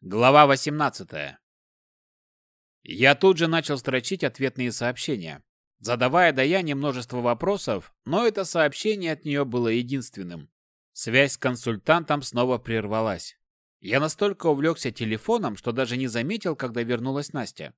Глава 18. Я тут же начал строчить ответные сообщения, задавая Даяне множество вопросов, но это сообщение от нее было единственным. Связь с консультантом снова прервалась. Я настолько увлекся телефоном, что даже не заметил, когда вернулась Настя.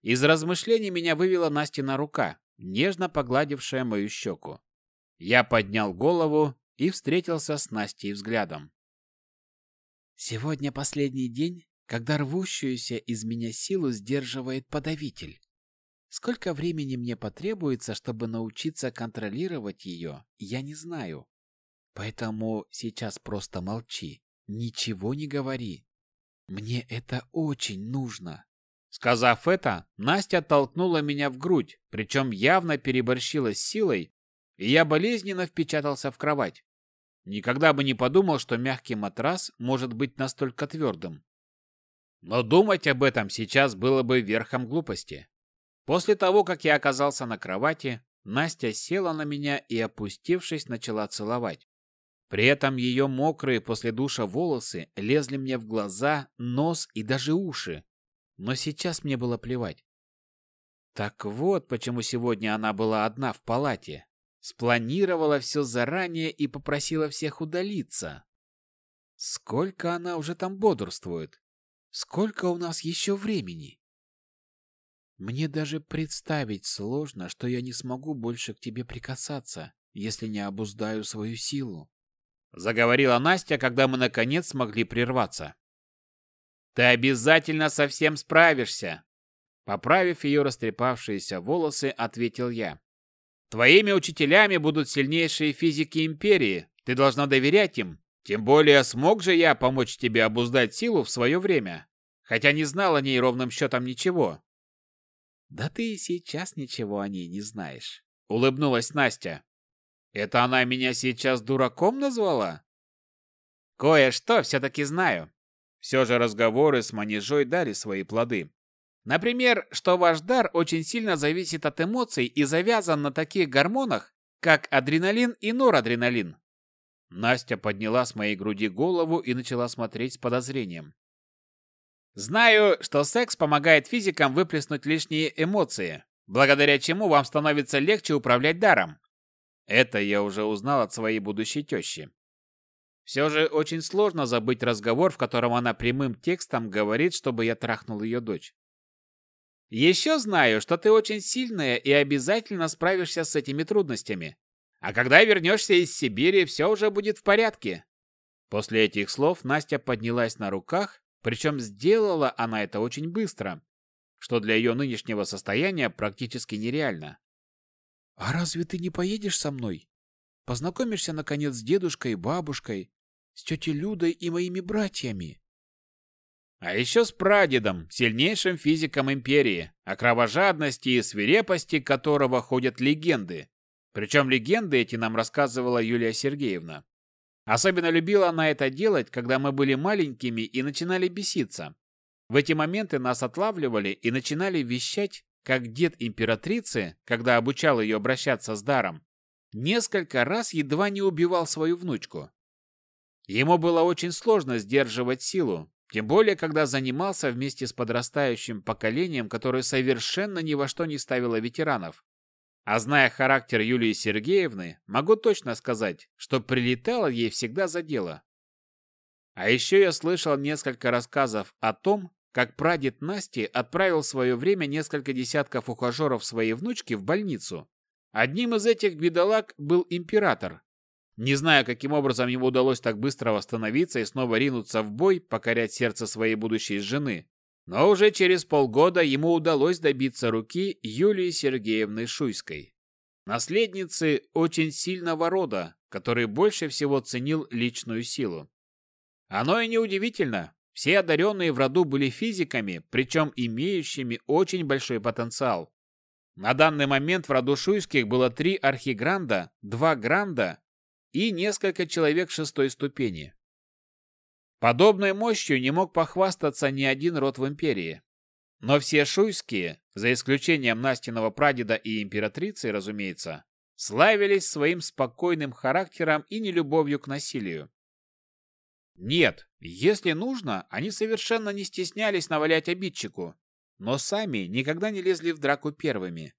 Из размышлений меня вывела Настина рука, нежно погладившая мою щеку. Я поднял голову и встретился с Настей взглядом. Сегодня последний день, когда рвущуюся из меня силу сдерживает подавитель. Сколько времени мне потребуется, чтобы научиться контролировать ее, я не знаю. Поэтому сейчас просто молчи, ничего не говори. Мне это очень нужно. Сказав это, Настя толкнула меня в грудь, причем явно переборщила с силой, и я болезненно впечатался в кровать. Никогда бы не подумал, что мягкий матрас может быть настолько твердым. Но думать об этом сейчас было бы верхом глупости. После того, как я оказался на кровати, Настя села на меня и, опустившись, начала целовать. При этом ее мокрые после душа волосы лезли мне в глаза, нос и даже уши. Но сейчас мне было плевать. Так вот, почему сегодня она была одна в палате. Спланировала все заранее и попросила всех удалиться. Сколько она уже там бодрствует? Сколько у нас еще времени? Мне даже представить сложно, что я не смогу больше к тебе прикасаться, если не обуздаю свою силу. Заговорила Настя, когда мы наконец смогли прерваться. Ты обязательно со всем справишься. Поправив ее растрепавшиеся волосы, ответил я. Твоими учителями будут сильнейшие физики Империи. Ты должна доверять им. Тем более смог же я помочь тебе обуздать силу в свое время, хотя не знал о ней ровным счетом ничего. Да ты и сейчас ничего о ней не знаешь, улыбнулась Настя. Это она меня сейчас дураком назвала? Кое-что все-таки знаю. Все же разговоры с манежой дали свои плоды. Например, что ваш дар очень сильно зависит от эмоций и завязан на таких гормонах, как адреналин и норадреналин. Настя подняла с моей груди голову и начала смотреть с подозрением. Знаю, что секс помогает физикам выплеснуть лишние эмоции, благодаря чему вам становится легче управлять даром. Это я уже узнал от своей будущей тещи. Все же очень сложно забыть разговор, в котором она прямым текстом говорит, чтобы я трахнул ее дочь. Еще знаю, что ты очень сильная и обязательно справишься с этими трудностями. А когда вернешься из Сибири, все уже будет в порядке. После этих слов Настя поднялась на руках, причем сделала она это очень быстро, что для ее нынешнего состояния практически нереально. «А разве ты не поедешь со мной? Познакомишься, наконец, с дедушкой и бабушкой, с тетей Людой и моими братьями?» А еще с прадедом, сильнейшим физиком империи, о кровожадности и свирепости которого ходят легенды. Причем легенды эти нам рассказывала Юлия Сергеевна. Особенно любила она это делать, когда мы были маленькими и начинали беситься. В эти моменты нас отлавливали и начинали вещать, как дед императрицы, когда обучал ее обращаться с даром, несколько раз едва не убивал свою внучку. Ему было очень сложно сдерживать силу, тем более, когда занимался вместе с подрастающим поколением, которое совершенно ни во что не ставило ветеранов. А зная характер Юлии Сергеевны, могу точно сказать, что прилетало ей всегда за дело. А еще я слышал несколько рассказов о том, как прадед Насти отправил в свое время несколько десятков ухажеров своей внучки в больницу. Одним из этих бедолаг был император, не знаю, каким образом ему удалось так быстро восстановиться и снова ринуться в бой, покорять сердце своей будущей жены. Но уже через полгода ему удалось добиться руки Юлии Сергеевны Шуйской. Наследницы очень сильного рода, который больше всего ценил личную силу. Оно и неудивительно. Все одаренные в роду были физиками, причем имеющими очень большой потенциал. На данный момент в роду Шуйских было три архигранда, два гранда и несколько человек шестой ступени. Подобной мощью не мог похвастаться ни один род в империи. Но все шуйские, за исключением Настиного прадеда и императрицы, разумеется, славились своим спокойным характером и нелюбовью к насилию. Нет, если нужно, они совершенно не стеснялись навалять обидчику, но сами никогда не лезли в драку первыми.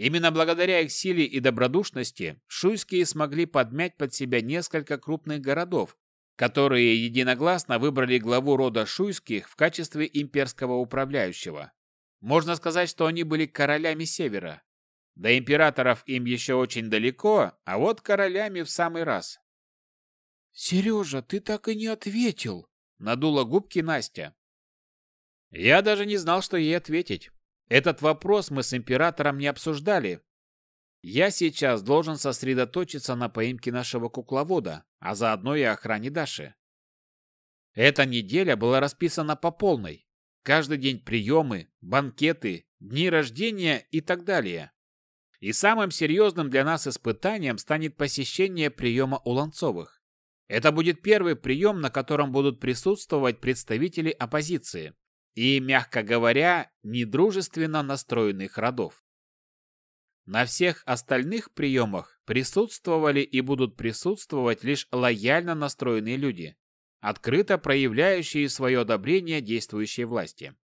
Именно благодаря их силе и добродушности шуйские смогли подмять под себя несколько крупных городов, которые единогласно выбрали главу рода шуйских в качестве имперского управляющего. Можно сказать, что они были королями Севера. До императоров им еще очень далеко, а вот королями в самый раз. «Сережа, ты так и не ответил!» — надула губки Настя. Я даже не знал, что ей ответить. Этот вопрос мы с императором не обсуждали. Я сейчас должен сосредоточиться на поимке нашего кукловода, а заодно и охране Даши. Эта неделя была расписана по полной. Каждый день приемы, банкеты, дни рождения и так далее. И самым серьезным для нас испытанием станет посещение приема у Ланцовых. Это будет первый прием, на котором будут присутствовать представители оппозиции и, мягко говоря, недружественно настроенных родов. На всех остальных приемах присутствовали и будут присутствовать лишь лояльно настроенные люди, открыто проявляющие свое одобрение действующей власти.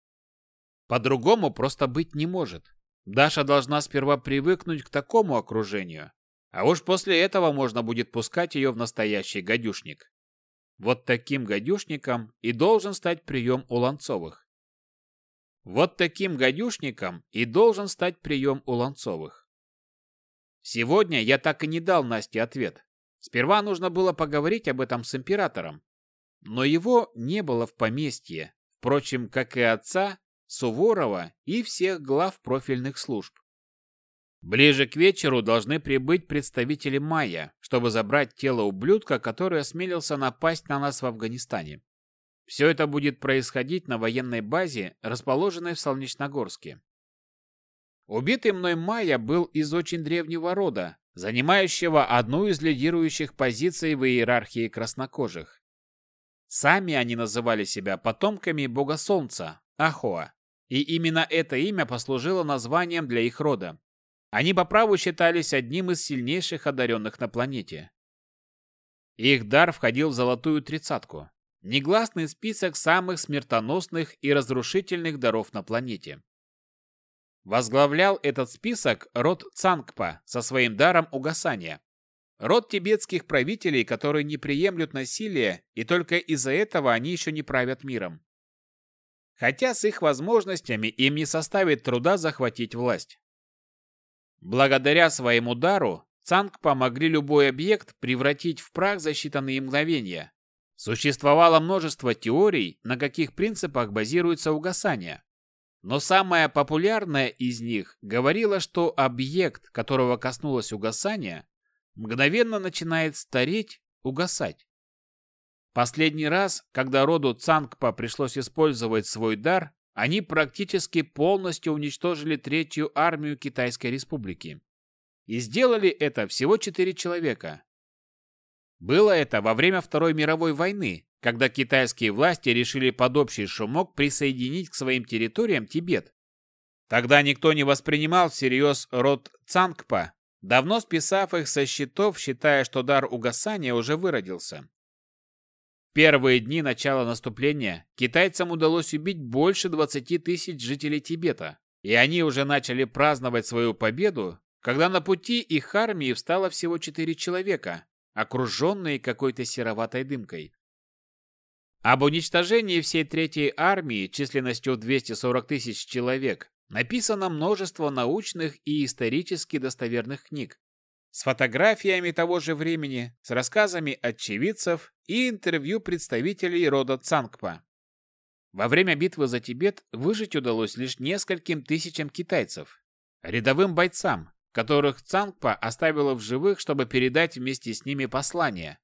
По-другому просто быть не может. Даша должна сперва привыкнуть к такому окружению, а уж после этого можно будет пускать ее в настоящий гадюшник. Вот таким гадюшником и должен стать прием у Ланцовых. Вот таким гадюшником и должен стать прием у Ланцовых. Сегодня я так и не дал Насте ответ. Сперва нужно было поговорить об этом с императором. Но его не было в поместье, впрочем, как и отца, Суворова и всех глав профильных служб. Ближе к вечеру должны прибыть представители Майя, чтобы забрать тело ублюдка, который осмелился напасть на нас в Афганистане. Все это будет происходить на военной базе, расположенной в Солнечногорске. Убитый мной Майя был из очень древнего рода, занимающего одну из лидирующих позиций в иерархии краснокожих. Сами они называли себя потомками бога солнца, Ахоа, и именно это имя послужило названием для их рода. Они по праву считались одним из сильнейших одаренных на планете. Их дар входил в золотую тридцатку. Негласный список самых смертоносных и разрушительных даров на планете. Возглавлял этот список род Цангпа со своим даром угасания. Род тибетских правителей, которые не приемлют насилие, и только из-за этого они еще не правят миром. Хотя с их возможностями им не составит труда захватить власть. Благодаря своему дару Цанг помогли любой объект превратить в прах за считанные мгновения. Существовало множество теорий, на каких принципах базируется угасание. Но самая популярная из них говорила, что объект, которого коснулось угасание, мгновенно начинает стареть, угасать. Последний раз, когда роду Цангпа пришлось использовать свой дар, они практически полностью уничтожили Третью армию Китайской Республики. И сделали это всего четыре человека. Было это во время Второй мировой войны, когда китайские власти решили под общий шумок присоединить к своим территориям Тибет. Тогда никто не воспринимал всерьез род Цангпа, давно списав их со счетов, считая, что дар угасания уже выродился первые дни начала наступления китайцам удалось убить больше 20 тысяч жителей Тибета, и они уже начали праздновать свою победу, когда на пути их армии встало всего четыре человека, окруженные какой-то сероватой дымкой. Об уничтожении всей Третьей армии численностью 240 тысяч человек написано множество научных и исторически достоверных книг, с фотографиями того же времени, с рассказами очевидцев и интервью представителей рода Цангпа. Во время битвы за Тибет выжить удалось лишь нескольким тысячам китайцев, рядовым бойцам, которых Цангпа оставила в живых, чтобы передать вместе с ними послание.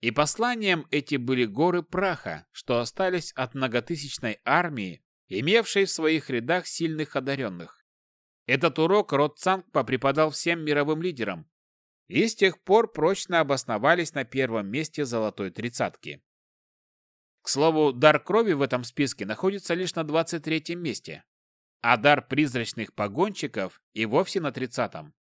И посланием эти были горы праха, что остались от многотысячной армии, имевшей в своих рядах сильных одаренных. Этот урок род Цангпа преподал всем мировым лидерам, и с тех пор прочно обосновались на первом месте золотой тридцатки. К слову, дар крови в этом списке находится лишь на 23-м месте, а дар призрачных погонщиков и вовсе на 30-м.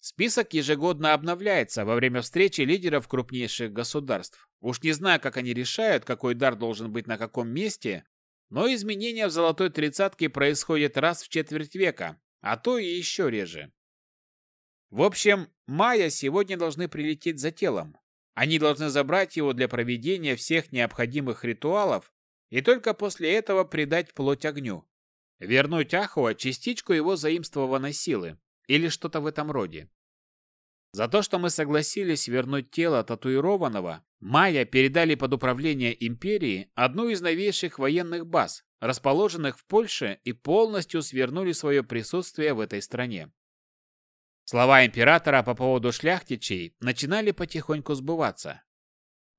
Список ежегодно обновляется во время встречи лидеров крупнейших государств. Уж не знаю, как они решают, какой дар должен быть на каком месте, но изменения в золотой тридцатке происходят раз в четверть века, а то и еще реже. В общем, майя сегодня должны прилететь за телом. Они должны забрать его для проведения всех необходимых ритуалов и только после этого предать плоть огню. Вернуть Ахуа частичку его заимствованной силы или что-то в этом роде. За то, что мы согласились вернуть тело татуированного, майя передали под управление империи одну из новейших военных баз, расположенных в Польше, и полностью свернули свое присутствие в этой стране. Слова императора по поводу шляхтичей начинали потихоньку сбываться.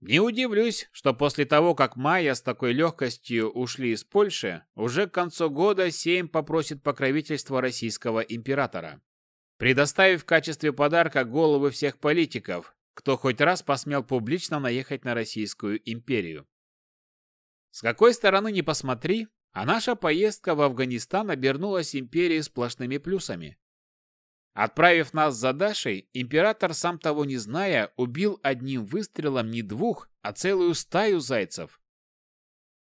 Не удивлюсь, что после того, как майя с такой легкостью ушли из Польши, уже к концу года Сейм попросит покровительства российского императора, предоставив в качестве подарка головы всех политиков, кто хоть раз посмел публично наехать на Российскую империю. С какой стороны ни посмотри, а наша поездка в Афганистан обернулась империей сплошными плюсами. Отправив нас за Дашей, император, сам того не зная, убил одним выстрелом не двух, а целую стаю зайцев.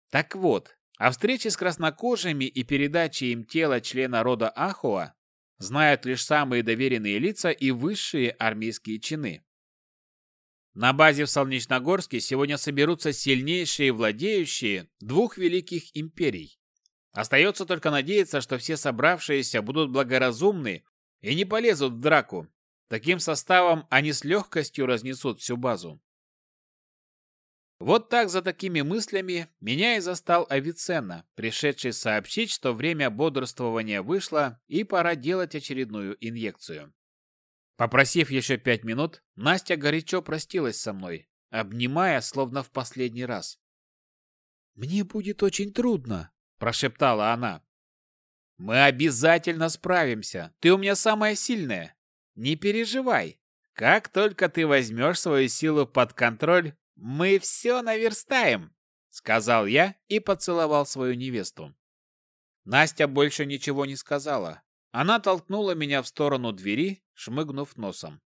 Так вот, о встрече с краснокожими и передаче им тела члена рода Ахуа знают лишь самые доверенные лица и высшие армейские чины. На базе в Солнечногорске сегодня соберутся сильнейшие владеющие двух великих империй. Остается только надеяться, что все собравшиеся будут благоразумны и не полезут в драку. Таким составом они с легкостью разнесут всю базу. Вот так за такими мыслями меня и застал Авиценна, пришедший сообщить, что время бодрствования вышло и пора делать очередную инъекцию. Попросив еще пять минут, Настя горячо простилась со мной, обнимая, словно в последний раз. «Мне будет очень трудно», – прошептала она. Мы обязательно справимся. Ты у меня самая сильная. Не переживай. Как только ты возьмешь свою силу под контроль, мы все наверстаем, сказал я и поцеловал свою невесту. Настя больше ничего не сказала. Она толкнула меня в сторону двери, шмыгнув носом.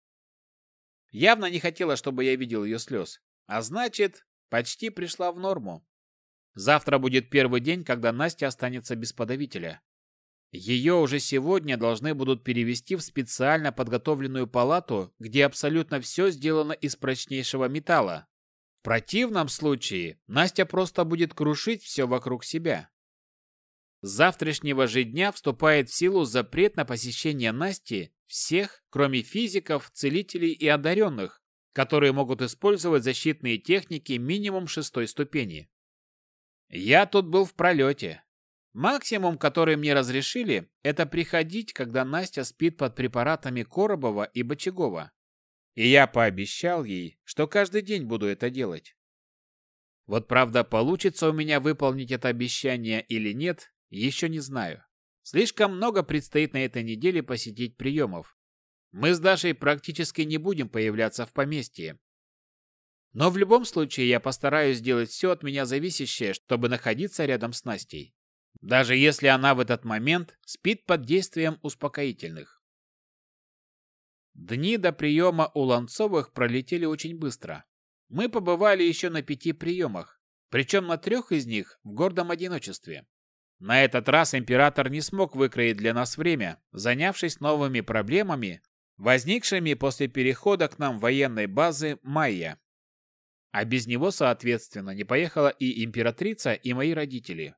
Явно не хотела, чтобы я видел ее слез. А значит, почти пришла в норму. Завтра будет первый день, когда Настя останется без подавителя. Ее уже сегодня должны будут перевести в специально подготовленную палату, где абсолютно все сделано из прочнейшего металла. В противном случае Настя просто будет крушить все вокруг себя. С завтрашнего же дня вступает в силу запрет на посещение Насти всех, кроме физиков, целителей и одаренных, которые могут использовать защитные техники минимум шестой ступени. Я тут был в пролете, Максимум, который мне разрешили, это приходить, когда Настя спит под препаратами Коробова и Бочагова. И я пообещал ей, что каждый день буду это делать. Вот правда, получится у меня выполнить это обещание или нет, еще не знаю. Слишком много предстоит на этой неделе посетить приемов. Мы с Дашей практически не будем появляться в поместье. Но в любом случае я постараюсь сделать все от меня зависящее, чтобы находиться рядом с Настей даже если она в этот момент спит под действием успокоительных. Дни до приема у Ланцовых пролетели очень быстро. Мы побывали еще на пяти приемах, причем на трех из них в гордом одиночестве. На этот раз император не смог выкроить для нас время, занявшись новыми проблемами, возникшими после перехода к нам военной базы Майя. А без него, соответственно, не поехала и императрица, и мои родители.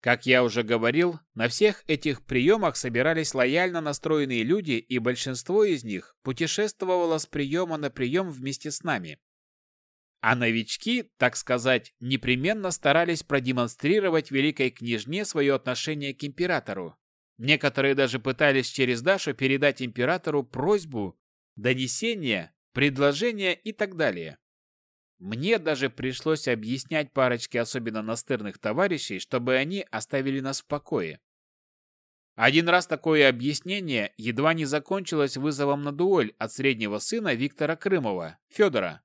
Как я уже говорил, на всех этих приемах собирались лояльно настроенные люди, и большинство из них путешествовало с приема на прием вместе с нами. А новички, так сказать, непременно старались продемонстрировать великой княжне свое отношение к императору. Некоторые даже пытались через Дашу передать императору просьбу, донесение, предложение и так далее. Мне даже пришлось объяснять парочке особенно настырных товарищей, чтобы они оставили нас в покое. Один раз такое объяснение едва не закончилось вызовом на дуэль от среднего сына Виктора Крымова, Федора.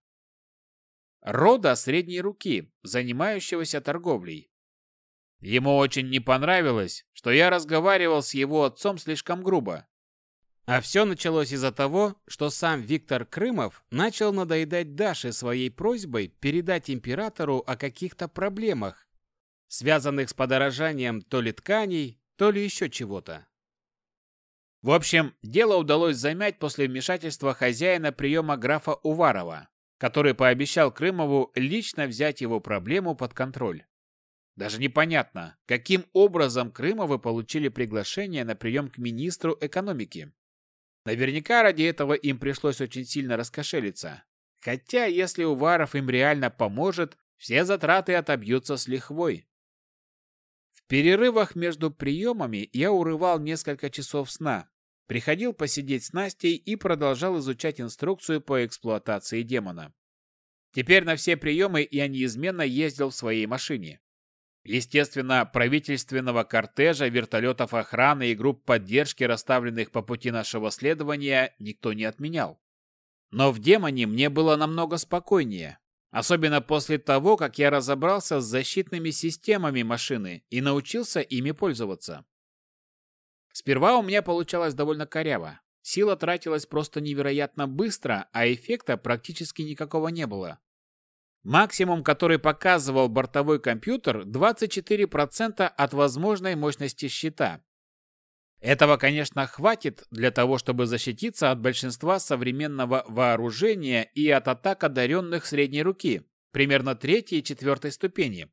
Рода средней руки, занимающегося торговлей. Ему очень не понравилось, что я разговаривал с его отцом слишком грубо. А все началось из-за того, что сам Виктор Крымов начал надоедать Даше своей просьбой передать императору о каких-то проблемах, связанных с подорожанием то ли тканей, то ли еще чего-то. В общем, дело удалось замять после вмешательства хозяина приема графа Уварова, который пообещал Крымову лично взять его проблему под контроль. Даже непонятно, каким образом Крымовы получили приглашение на прием к министру экономики. Наверняка ради этого им пришлось очень сильно раскошелиться. Хотя, если Уваров им реально поможет, все затраты отобьются с лихвой. В перерывах между приемами я урывал несколько часов сна, приходил посидеть с Настей и продолжал изучать инструкцию по эксплуатации демона. Теперь на все приемы я неизменно ездил в своей машине. Естественно, правительственного кортежа, вертолетов охраны и групп поддержки, расставленных по пути нашего следования, никто не отменял. Но в демоне мне было намного спокойнее, особенно после того, как я разобрался с защитными системами машины и научился ими пользоваться. Сперва у меня получалось довольно коряво. Сила тратилась просто невероятно быстро, а эффекта практически никакого не было. Максимум, который показывал бортовой компьютер, 24% от возможной мощности щита. Этого, конечно, хватит для того, чтобы защититься от большинства современного вооружения и от атак одаренных средней руки, примерно третьей и четвертой ступени.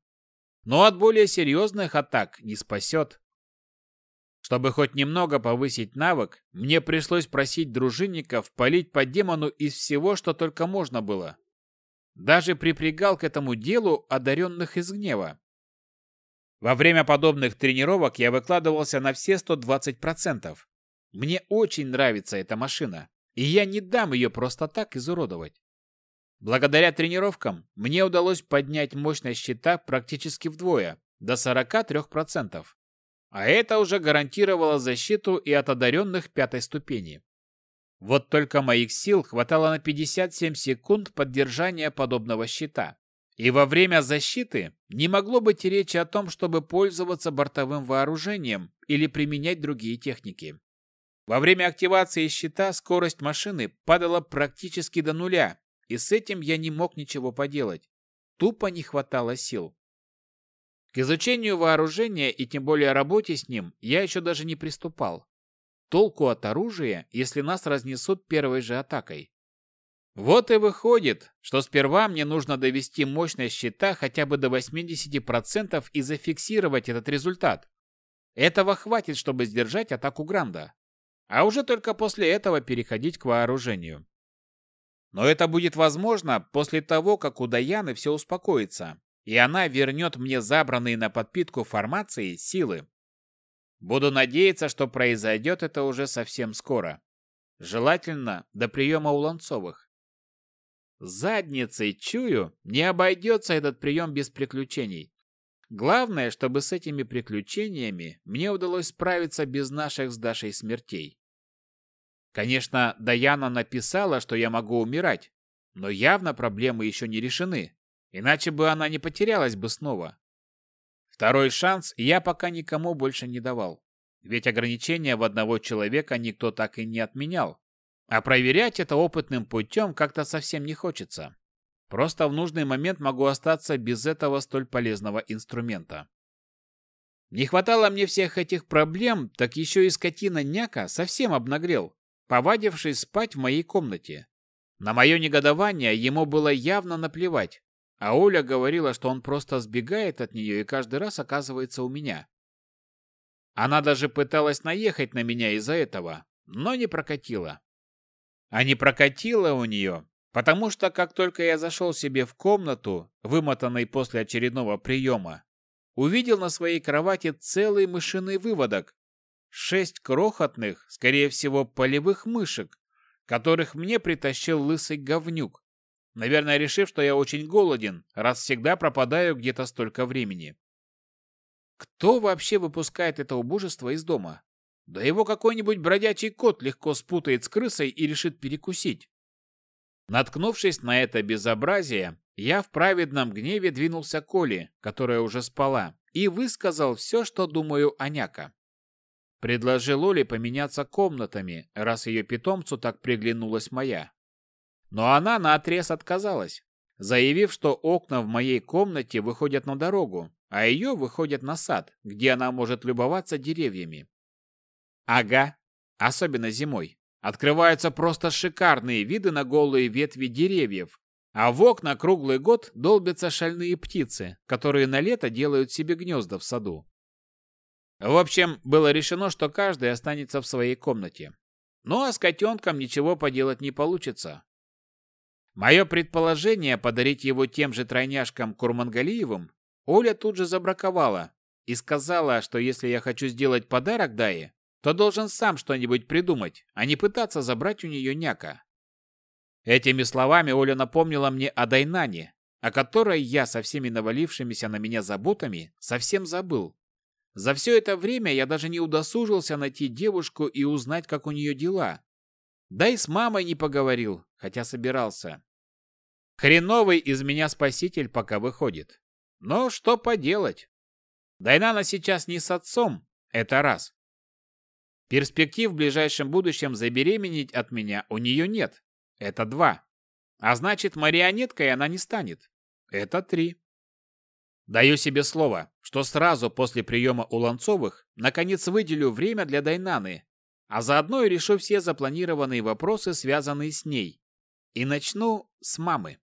Но от более серьезных атак не спасет. Чтобы хоть немного повысить навык, мне пришлось просить дружинников полить по демону из всего, что только можно было. Даже припрягал к этому делу одаренных из гнева. Во время подобных тренировок я выкладывался на все 120%. Мне очень нравится эта машина, и я не дам ее просто так изуродовать. Благодаря тренировкам мне удалось поднять мощность щита практически вдвое, до 43%. А это уже гарантировало защиту и от одаренных пятой ступени. Вот только моих сил хватало на 57 секунд поддержания подобного щита. И во время защиты не могло быть речи о том, чтобы пользоваться бортовым вооружением или применять другие техники. Во время активации щита скорость машины падала практически до нуля, и с этим я не мог ничего поделать. Тупо не хватало сил. К изучению вооружения и тем более работе с ним я еще даже не приступал. Толку от оружия, если нас разнесут первой же атакой? Вот и выходит, что сперва мне нужно довести мощность щита хотя бы до 80% и зафиксировать этот результат. Этого хватит, чтобы сдержать атаку Гранда. А уже только после этого переходить к вооружению. Но это будет возможно после того, как у Даяны все успокоится, и она вернет мне забранные на подпитку формации силы. Буду надеяться, что произойдет это уже совсем скоро. Желательно до приема у Ланцовых. Задницей чую, не обойдется этот прием без приключений. Главное, чтобы с этими приключениями мне удалось справиться без наших с Дашей смертей. Конечно, Даяна написала, что я могу умирать, но явно проблемы еще не решены, иначе бы она не потерялась бы снова. Второй шанс я пока никому больше не давал. Ведь ограничения в одного человека никто так и не отменял. А проверять это опытным путем как-то совсем не хочется. Просто в нужный момент могу остаться без этого столь полезного инструмента. Не хватало мне всех этих проблем, так еще и скотина Няка совсем обнагрел, повадившись спать в моей комнате. На мое негодование ему было явно наплевать, а Оля говорила, что он просто сбегает от нее и каждый раз оказывается у меня. Она даже пыталась наехать на меня из-за этого, но не прокатила. А не прокатила у нее, потому что как только я зашел себе в комнату, вымотанный после очередного приема, увидел на своей кровати целый мышиный выводок. Шесть крохотных, скорее всего, полевых мышек, которых мне притащил лысый говнюк. Наверное, решив, что я очень голоден, раз всегда пропадаю где-то столько времени. Кто вообще выпускает это убожество из дома? Да его какой-нибудь бродячий кот легко спутает с крысой и решит перекусить. Наткнувшись на это безобразие, я в праведном гневе двинулся к Оле, которая уже спала, и высказал все, что думаю о Няка. Предложил Оле поменяться комнатами, раз ее питомцу так приглянулась моя. Но она наотрез отказалась, заявив, что окна в моей комнате выходят на дорогу, а ее выходят на сад, где она может любоваться деревьями. Ага, особенно зимой. Открываются просто шикарные виды на голые ветви деревьев, а в окна круглый год долбятся шальные птицы, которые на лето делают себе гнезда в саду. В общем, было решено, что каждый останется в своей комнате. Ну а с котенком ничего поделать не получится. Мое предположение подарить его тем же тройняшкам Курмангалиевым Оля тут же забраковала и сказала, что если я хочу сделать подарок Дае, то должен сам что-нибудь придумать, а не пытаться забрать у нее няка. Этими словами Оля напомнила мне о Дайнане, о которой я со всеми навалившимися на меня заботами совсем забыл. За все это время я даже не удосужился найти девушку и узнать, как у нее дела. Да и с мамой не поговорил, хотя собирался. Хреновый из меня спаситель пока выходит. Но что поделать? Дайнана сейчас не с отцом, это раз. Перспектив в ближайшем будущем забеременеть от меня у нее нет, это два. А значит, марионеткой она не станет. Это три. Даю себе слово, что сразу после приема у Ланцовых наконец выделю время для Дайнаны, а заодно и решу все запланированные вопросы, связанные с ней. И начну с мамы.